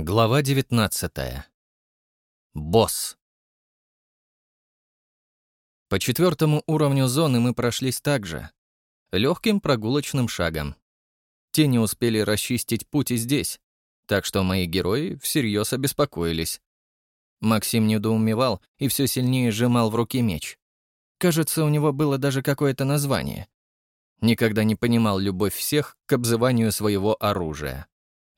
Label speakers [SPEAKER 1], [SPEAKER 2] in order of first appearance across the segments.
[SPEAKER 1] Глава 19. Босс. По четвертому уровню зоны мы прошлись также, легким прогулочным шагом. Те не успели расчистить путь и здесь, так что мои герои всерьез обеспокоились. Максим недоумевал и все сильнее сжимал в руки меч. Кажется, у него было даже какое-то название. Никогда не понимал любовь всех к обзыванию своего оружия.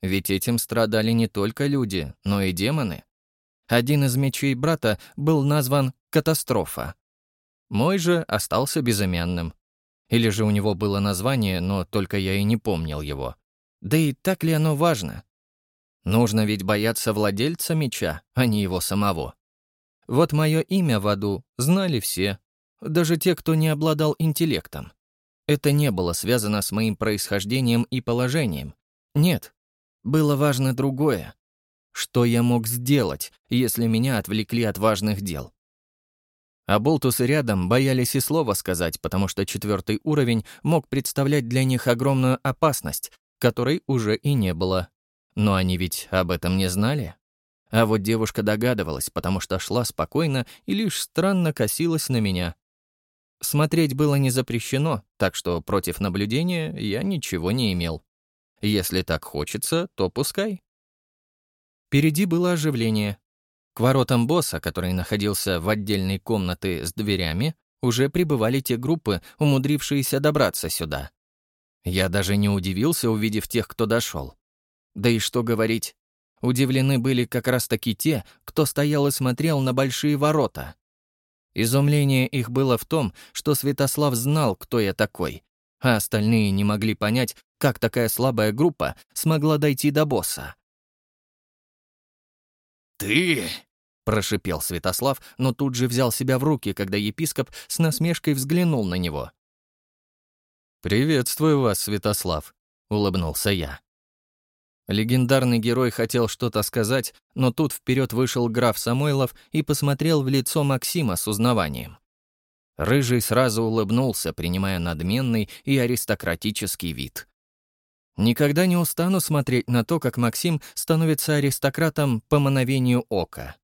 [SPEAKER 1] Ведь этим страдали не только люди, но и демоны. Один из мечей брата был назван «Катастрофа». Мой же остался безымянным. Или же у него было название, но только я и не помнил его. Да и так ли оно важно? Нужно ведь бояться владельца меча, а не его самого. Вот мое имя в аду знали все, даже те, кто не обладал интеллектом. Это не было связано с моим происхождением и положением. Нет, было важно другое. Что я мог сделать, если меня отвлекли от важных дел? А болтусы рядом боялись и слова сказать, потому что четвертый уровень мог представлять для них огромную опасность, которой уже и не было. Но они ведь об этом не знали. А вот девушка догадывалась, потому что шла спокойно и лишь странно косилась на меня. Смотреть было не запрещено, так что против наблюдения я ничего не имел. Если так хочется, то пускай. Впереди было оживление. К воротам босса, который находился в отдельной комнате с дверями, уже прибывали те группы, умудрившиеся добраться сюда. Я даже не удивился, увидев тех, кто дошел. Да и что говорить, удивлены были как раз-таки те, кто стоял и смотрел на большие ворота. Изумление их было в том, что Святослав знал, кто я такой, а остальные не могли понять, как такая слабая группа смогла дойти до босса.
[SPEAKER 2] «Ты!» — прошипел Святослав, но тут же взял себя в руки, когда епископ с насмешкой взглянул на него.
[SPEAKER 1] «Приветствую вас, Святослав», — улыбнулся я. Легендарный герой хотел что-то сказать, но тут вперед вышел граф Самойлов и посмотрел в лицо Максима с узнаванием. Рыжий сразу улыбнулся, принимая надменный и аристократический вид. Никогда не устану смотреть на то, как Максим становится аристократом по мановению ока.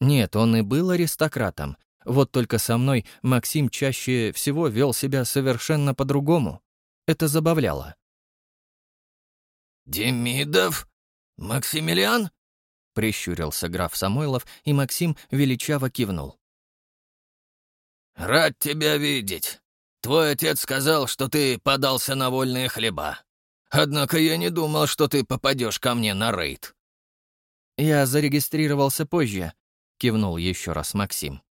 [SPEAKER 1] Нет, он и был аристократом, вот только со мной Максим чаще всего вел себя совершенно по-другому. Это забавляло.
[SPEAKER 2] «Демидов? Максимилиан?» — прищурился граф Самойлов, и Максим величаво кивнул. «Рад тебя видеть. Твой отец сказал, что ты подался на вольные хлеба. Однако я не думал, что ты попадешь ко мне на рейд».
[SPEAKER 1] «Я зарегистрировался позже», — кивнул еще раз Максим.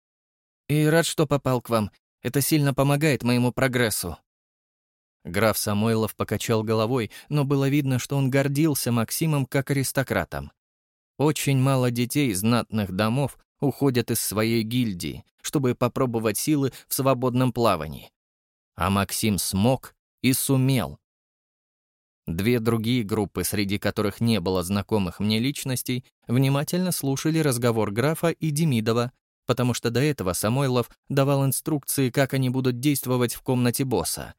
[SPEAKER 1] «И рад, что попал к вам. Это сильно помогает моему прогрессу». Граф Самойлов покачал головой, но было видно, что он гордился Максимом как аристократом. Очень мало детей знатных домов уходят из своей гильдии, чтобы попробовать силы в свободном плавании. А Максим смог и сумел. Две другие группы, среди которых не было знакомых мне личностей, внимательно слушали разговор графа и Демидова, потому что до этого Самойлов давал инструкции, как они будут действовать в комнате босса.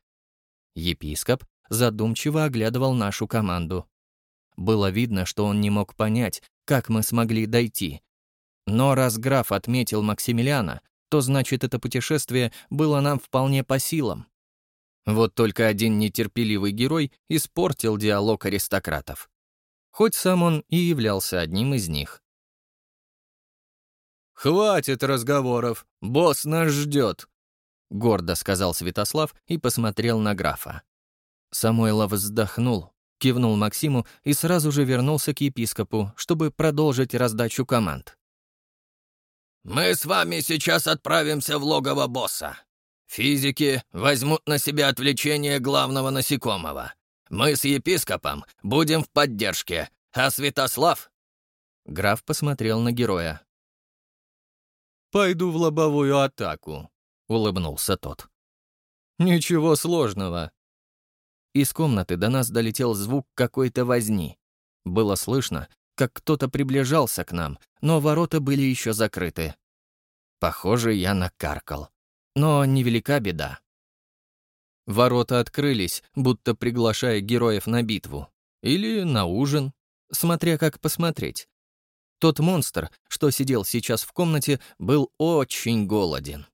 [SPEAKER 1] Епископ задумчиво оглядывал нашу команду. Было видно, что он не мог понять, как мы смогли дойти, но раз граф отметил Максимилиана, то значит, это путешествие было нам вполне по силам. Вот только один нетерпеливый герой испортил диалог аристократов. Хоть сам он и являлся одним из них.
[SPEAKER 3] «Хватит разговоров, босс нас ждет», —
[SPEAKER 1] гордо сказал Святослав и посмотрел на графа. Самойлов вздохнул, кивнул Максиму и сразу же вернулся к епископу, чтобы продолжить раздачу команд.
[SPEAKER 2] «Мы с вами сейчас отправимся в логово босса. Физики возьмут на себя отвлечение главного насекомого. Мы с епископом будем в поддержке, а Святослав...»
[SPEAKER 1] Граф посмотрел на героя.
[SPEAKER 3] «Пойду в лобовую атаку», — улыбнулся тот. «Ничего сложного».
[SPEAKER 1] Из комнаты до нас долетел звук какой-то возни. Было слышно, как кто-то приближался к нам, но ворота были еще закрыты. Похоже, я накаркал. Но невелика беда. Ворота открылись, будто приглашая героев на битву. Или на ужин. смотря как посмотреть. Тот монстр, что сидел сейчас в комнате, был очень голоден.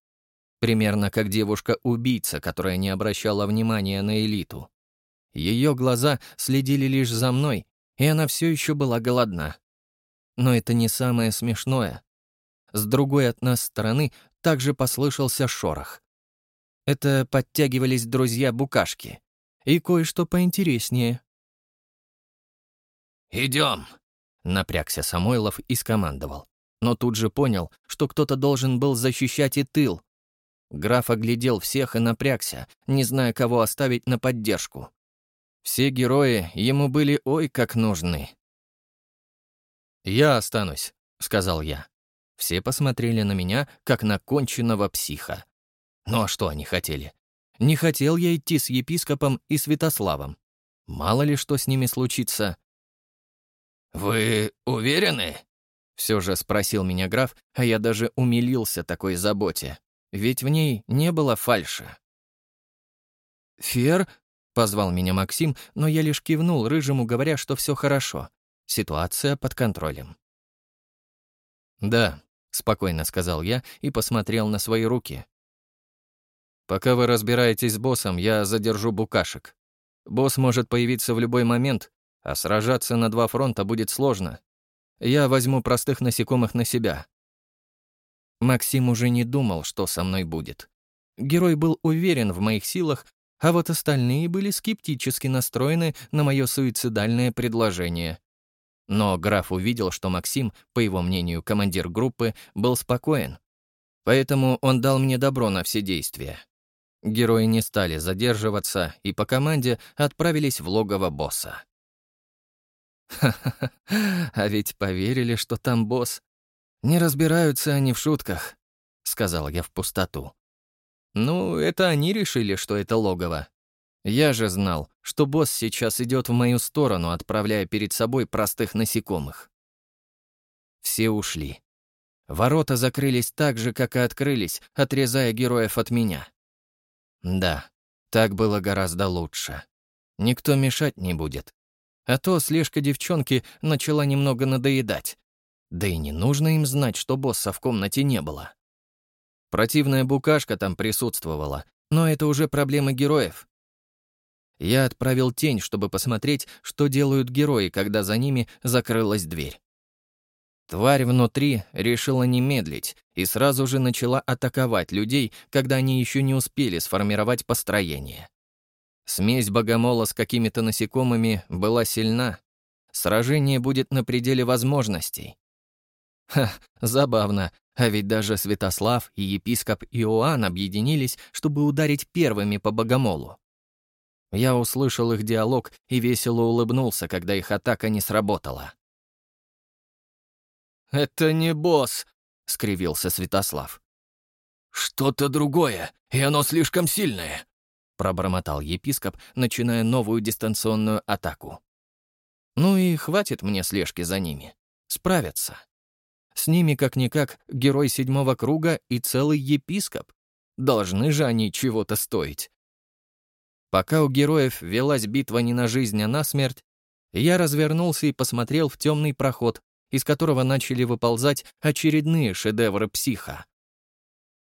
[SPEAKER 1] Примерно как девушка-убийца, которая не обращала внимания на элиту. Ее глаза следили лишь за мной, и она все еще была голодна. Но это не самое смешное. С другой от нас стороны также послышался шорох. Это подтягивались друзья-букашки. И кое-что поинтереснее.
[SPEAKER 2] «Идем!»
[SPEAKER 1] — напрягся Самойлов и скомандовал. Но тут же понял, что кто-то должен был защищать и тыл. Граф оглядел всех и напрягся, не зная, кого оставить на поддержку. Все герои ему были ой как нужны. «Я останусь», — сказал я. Все посмотрели на меня, как на конченного психа. Ну а что они хотели? Не хотел я идти с епископом и Святославом. Мало ли что с ними случится.
[SPEAKER 2] «Вы уверены?»
[SPEAKER 1] Все же спросил меня граф, а я даже умилился такой заботе. Ведь в ней не было фальши. «Фер?» — позвал меня Максим, но я лишь кивнул рыжему, говоря, что все хорошо. Ситуация под контролем. «Да», — спокойно сказал я и посмотрел на свои руки. «Пока вы разбираетесь с боссом, я задержу букашек. Босс может появиться в любой момент, а сражаться на два фронта будет сложно. Я возьму простых насекомых на себя». Максим уже не думал, что со мной будет. Герой был уверен в моих силах, а вот остальные были скептически настроены на мое суицидальное предложение. Но граф увидел, что Максим, по его мнению, командир группы, был спокоен. Поэтому он дал мне добро на все действия. Герои не стали задерживаться и по команде отправились в логово босса. Ха-ха-ха, а ведь поверили, что там босс. Не разбираются они в шутках, — сказал я в пустоту. Ну, это они решили, что это логово, я же знал, что босс сейчас идет в мою сторону, отправляя перед собой простых насекомых. Все ушли. Ворота закрылись так же, как и открылись, отрезая героев от меня. Да, так было гораздо лучше. Никто мешать не будет. А то слежка девчонки начала немного надоедать. Да и не нужно им знать, что босса в комнате не было. Противная букашка там присутствовала, но это уже проблемы героев. Я отправил тень, чтобы посмотреть, что делают герои, когда за ними закрылась дверь. Тварь внутри решила не медлить и сразу же начала атаковать людей, когда они еще не успели сформировать построение. Смесь богомола с какими-то насекомыми была сильна. Сражение будет на пределе возможностей. Ха, забавно, а ведь даже Святослав и епископ Иоанн объединились, чтобы ударить первыми по богомолу. Я услышал их диалог и весело улыбнулся, когда их атака не сработала.
[SPEAKER 2] «Это не босс», —
[SPEAKER 1] скривился Святослав.
[SPEAKER 2] «Что-то другое, и оно слишком сильное», —
[SPEAKER 1] пробормотал епископ, начиная новую дистанционную атаку. «Ну и хватит мне слежки за ними. Справятся. С ними, как-никак, герой седьмого круга и целый епископ. Должны же они чего-то стоить. Пока у героев велась битва не на жизнь, а на смерть, я развернулся и посмотрел в темный проход, из которого начали выползать очередные шедевры психа.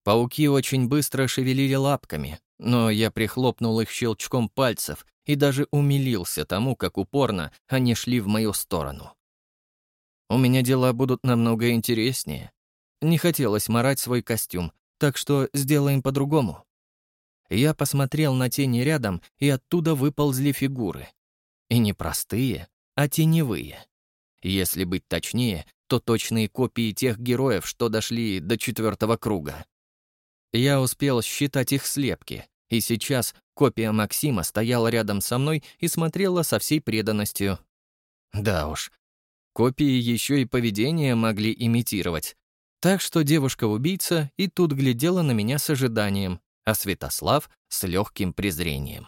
[SPEAKER 1] Пауки очень быстро шевелили лапками, но я прихлопнул их щелчком пальцев и даже умилился тому, как упорно они шли в мою сторону. У меня дела будут намного интереснее. Не хотелось морать свой костюм, так что сделаем по-другому. Я посмотрел на тени рядом, и оттуда выползли фигуры. И не простые, а теневые. Если быть точнее, то точные копии тех героев, что дошли до четвертого круга. Я успел считать их слепки, и сейчас копия Максима стояла рядом со мной и смотрела со всей преданностью. Да уж, копии еще и поведение могли имитировать. Так что девушка-убийца и тут глядела на меня с ожиданием, а Святослав — с легким презрением.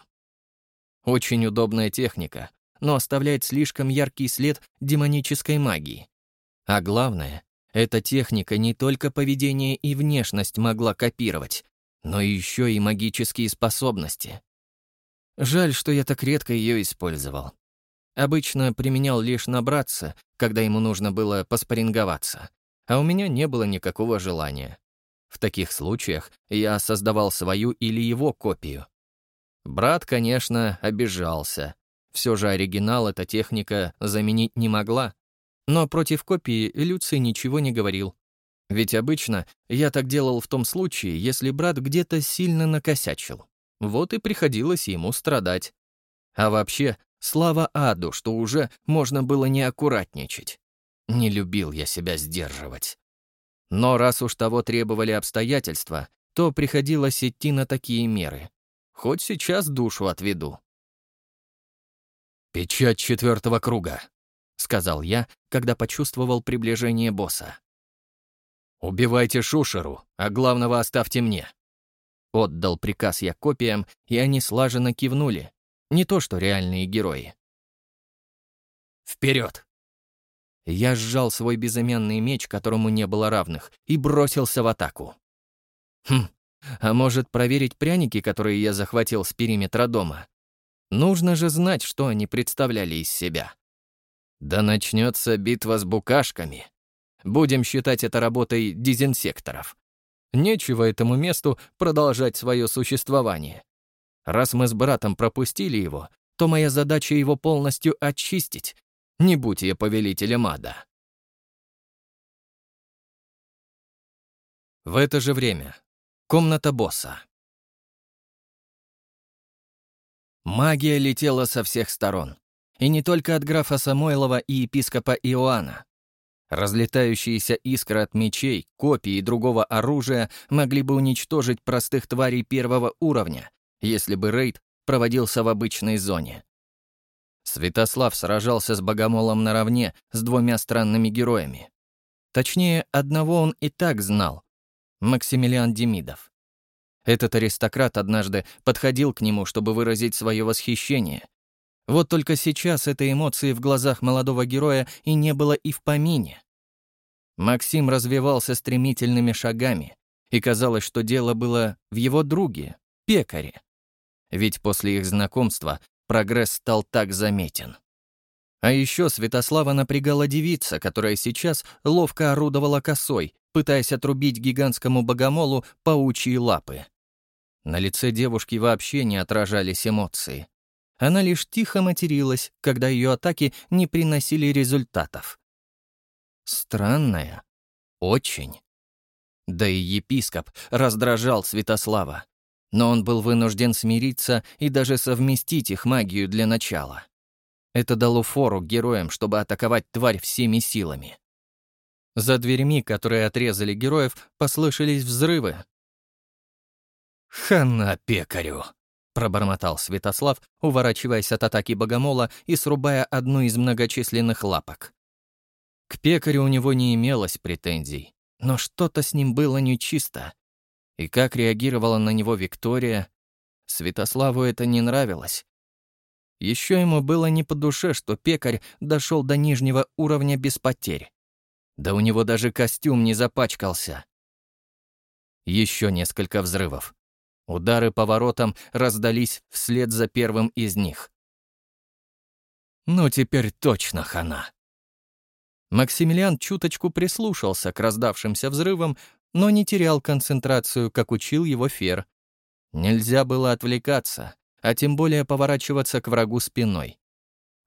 [SPEAKER 1] Очень удобная техника, но оставляет слишком яркий след демонической магии. А главное, эта техника не только поведение и внешность могла копировать, но еще и магические способности. Жаль, что я так редко ее использовал. Обычно применял лишь набраться, когда ему нужно было поспоринговаться, а у меня не было никакого желания. В таких случаях я создавал свою или его копию. Брат, конечно, обижался. Все же оригинал эта техника заменить не могла. Но против копии Люций ничего не говорил. Ведь обычно я так делал в том случае, если брат где-то сильно накосячил. Вот и приходилось ему страдать. А вообще, слава аду, что уже можно было не аккуратничать. Не любил я себя сдерживать. Но раз уж того требовали обстоятельства, то приходилось идти на такие меры. Хоть сейчас душу отведу. «Печать четвертого круга», — сказал я, когда почувствовал приближение босса. «Убивайте Шушеру, а главного оставьте мне». Отдал приказ я копиям, и они слаженно кивнули. Не то что реальные герои. «Вперед!» Я сжал свой безымянный меч, которому не было равных, и бросился в атаку. Хм, а может проверить пряники, которые я захватил с периметра дома? Нужно же знать, что они представляли из себя. Да начнется битва с букашками. Будем считать это работой дезинсекторов. Нечего этому месту продолжать свое существование. Раз мы с братом пропустили его, то моя задача его полностью очистить. Не будь я повелителем ада. В это же время. Комната босса. Магия летела со всех сторон. И не только от графа Самойлова и епископа Иоанна. Разлетающиеся искры от мечей, копий и другого оружия могли бы уничтожить простых тварей первого уровня, если бы рейд проводился в обычной зоне. Святослав сражался с Богомолом наравне с двумя странными героями. Точнее, одного он и так знал — Максимилиан Демидов. Этот аристократ однажды подходил к нему, чтобы выразить свое восхищение, вот только сейчас этой эмоции в глазах молодого героя и не было и в помине. Максим развивался стремительными шагами, и казалось, что дело было в его друге, пекаре. Ведь после их знакомства прогресс стал так заметен. А еще Святослава напрягала девица, которая сейчас ловко орудовала косой, пытаясь отрубить гигантскому богомолу паучьи лапы. На лице девушки вообще не отражались эмоции. Она лишь тихо материлась, когда ее атаки не приносили результатов. Странная. Очень. Да и епископ раздражал Святослава. Но он был вынужден смириться и даже совместить их магию для начала. Это дало фору героям, чтобы атаковать тварь всеми силами. За дверьми, которые отрезали героев, послышались взрывы. «Хана пекарю!» пробормотал Святослав, уворачиваясь от атаки богомола и срубая одну из многочисленных лапок. К пекарю у него не имелось претензий, но что-то с ним было нечисто. И как реагировала на него Виктория, Святославу это не нравилось. Еще ему было не по душе, что пекарь дошел до нижнего уровня без потерь. Да у него даже костюм не запачкался. Еще несколько взрывов. Удары по воротам раздались вслед за первым из них. «Ну, теперь точно хана!» Максимилиан чуточку прислушался к раздавшимся взрывам, но не терял концентрацию, как учил его Фер. Нельзя было отвлекаться, а тем более поворачиваться к врагу спиной.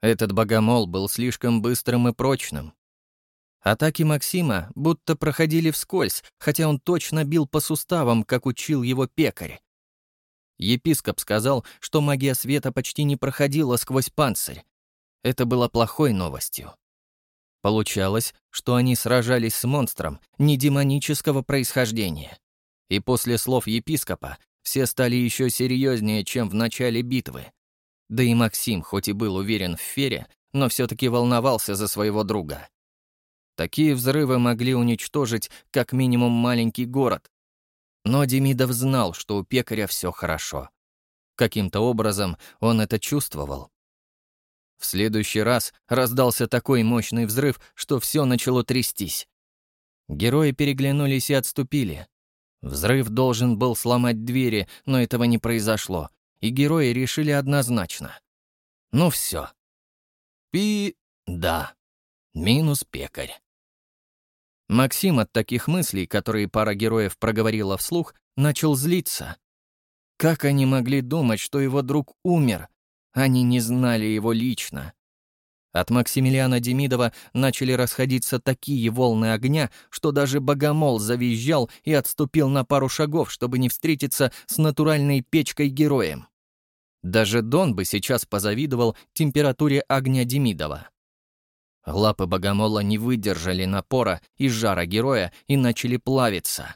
[SPEAKER 1] Этот богомол был слишком быстрым и прочным. Атаки Максима будто проходили вскользь, хотя он точно бил по суставам, как учил его пекарь. Епископ сказал, что магия света почти не проходила сквозь панцирь. Это было плохой новостью. Получалось, что они сражались с монстром не демонического происхождения. И после слов епископа все стали еще серьезнее, чем в начале битвы. Да и Максим, хоть и был уверен в Фере, но все-таки волновался за своего друга. Такие взрывы могли уничтожить как минимум маленький город, но Демидов знал, что у пекаря все хорошо. Каким-то образом он это чувствовал. В следующий раз раздался такой мощный взрыв, что все начало трястись. Герои переглянулись и отступили. Взрыв должен был сломать двери, но этого не произошло, и герои решили однозначно. Ну все. И... да, минус пекарь. Максим от таких мыслей, которые пара героев проговорила вслух, начал злиться. Как они могли думать, что его друг умер? Они не знали его лично. От Максимилиана Демидова начали расходиться такие волны огня, что даже богомол завизжал и отступил на пару шагов, чтобы не встретиться с натуральной печкой-героем. Даже Дон бы сейчас позавидовал температуре огня Демидова. Лапы богомола не выдержали напора и жара героя и начали плавиться.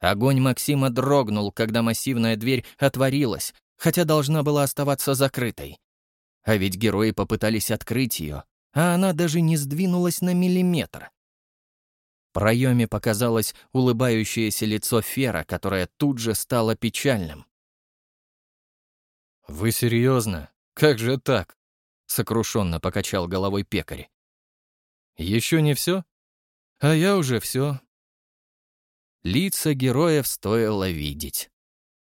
[SPEAKER 1] Огонь Максима дрогнул, когда массивная дверь отворилась, хотя должна была оставаться закрытой. А ведь герои попытались открыть ее, а она даже не сдвинулась на миллиметр. В проеме показалось улыбающееся лицо Фера, которое тут же стало печальным. «Вы серьезно? Как же так?» — сокрушенно покачал головой пекарь. «Еще не все? А я уже все». Лица героев стоило видеть.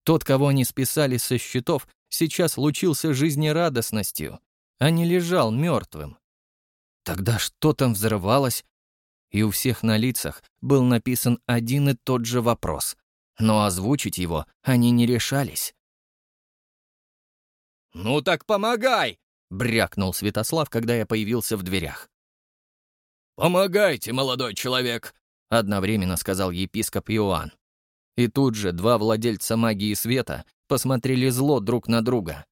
[SPEAKER 1] Тот, кого они списали со счетов, сейчас лучился жизнерадостностью, а не лежал мертвым. Тогда что там взрывалось? И у всех на лицах был написан один и тот же вопрос, но озвучить его они не решались.
[SPEAKER 2] «Ну так помогай!»
[SPEAKER 1] — брякнул Святослав, когда я появился в дверях.
[SPEAKER 2] «Помогайте, молодой человек!»
[SPEAKER 1] — одновременно сказал епископ Иоанн. И тут же два владельца магии света посмотрели зло друг на друга.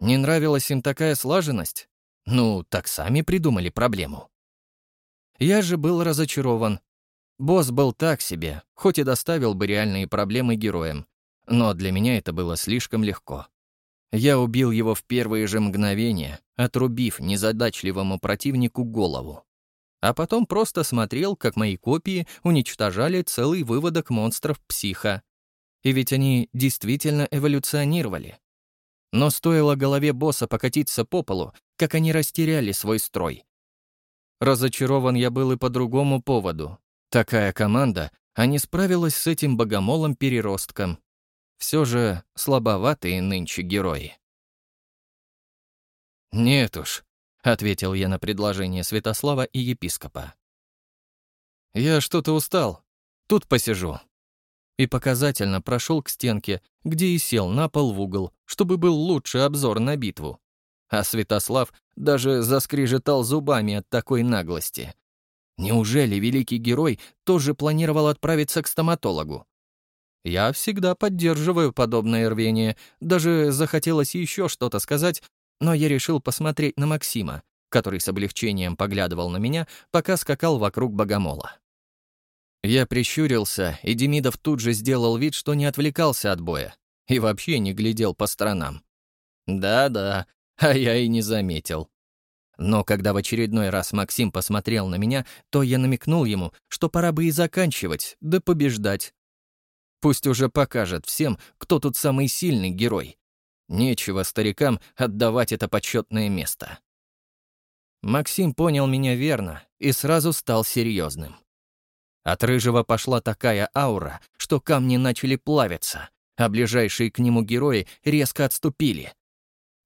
[SPEAKER 1] Не нравилась им такая слаженность? Ну, так сами придумали проблему. Я же был разочарован. Босс был так себе, хоть и доставил бы реальные проблемы героям. Но для меня это было слишком легко. Я убил его в первые же мгновения, отрубив незадачливому противнику голову. А потом просто смотрел, как мои копии уничтожали целый выводок монстров психа. И ведь они действительно эволюционировали. Но стоило голове босса покатиться по полу, как они растеряли свой строй. Разочарован я был и по другому поводу. Такая команда, а не справилась с этим богомолом-переростком. Все же слабоватые нынче герои. «Нет уж», — ответил я на предложение Святослава и епископа. «Я что-то устал. Тут посижу». И показательно прошел к стенке, где и сел на пол в угол, чтобы был лучший обзор на битву. А Святослав даже заскрежетал зубами от такой наглости. Неужели великий герой тоже планировал отправиться к стоматологу? Я всегда поддерживаю подобное рвение. Даже захотелось еще что-то сказать, но я решил посмотреть на Максима, который с облегчением поглядывал на меня, пока скакал вокруг богомола. Я прищурился, и Демидов тут же сделал вид, что не отвлекался от боя и вообще не глядел по сторонам. Да-да, а я и не заметил. Но когда в очередной раз Максим посмотрел на меня, то я намекнул ему, что пора бы и заканчивать, да побеждать. Пусть уже покажет всем, кто тут самый сильный герой. Нечего старикам отдавать это почетное место. Максим понял меня верно и сразу стал серьезным. От Рыжего пошла такая аура, что камни начали плавиться, а ближайшие к нему герои резко отступили.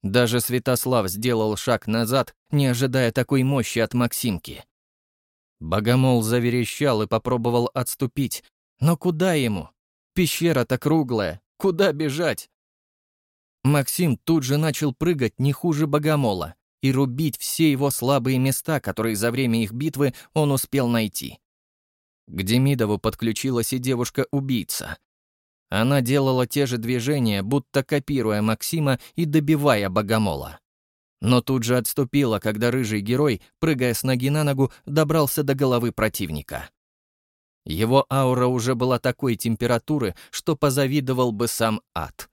[SPEAKER 1] Даже Святослав сделал шаг назад, не ожидая такой мощи от Максимки. Богомол заверещал и попробовал отступить, но куда ему? Пещера-то круглая. Куда бежать? Максим тут же начал прыгать не хуже богомола и рубить все его слабые места, которые за время их битвы он успел найти. К Демидову подключилась и девушка-убийца. Она делала те же движения, будто копируя Максима и добивая богомола. Но тут же отступила, когда рыжий герой, прыгая с ноги на ногу, добрался до головы противника. Его аура уже была такой температуры, что позавидовал бы сам ад.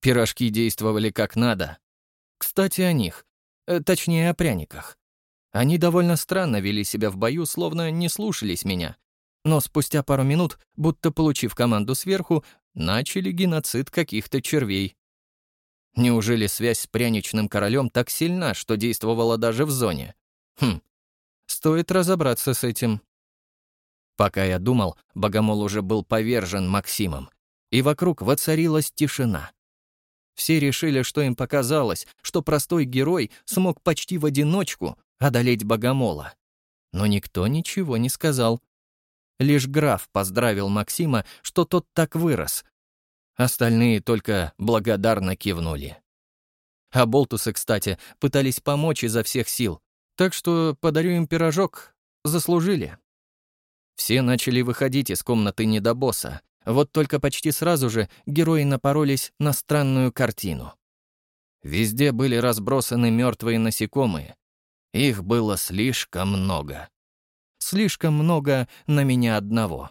[SPEAKER 1] Пирожки действовали как надо. Кстати, о них. Э, точнее, о пряниках. Они довольно странно вели себя в бою, словно не слушались меня. Но спустя пару минут, будто получив команду сверху, начали геноцид каких-то червей. Неужели связь с пряничным королем так сильна, что действовала даже в зоне? Хм, стоит разобраться с этим. Пока я думал, богомол уже был повержен Максимом, и вокруг воцарилась тишина. Все решили, что им показалось, что простой герой смог почти в одиночку одолеть богомола. Но никто ничего не сказал. Лишь граф поздравил Максима, что тот так вырос. Остальные только благодарно кивнули. А болтусы, кстати, пытались помочь изо всех сил, так что подарю им пирожок. Заслужили. Все начали выходить из комнаты недобосса. Вот только почти сразу же герои напоролись на странную картину. Везде были разбросаны мертвые насекомые. Их было слишком много. Слишком много на меня одного.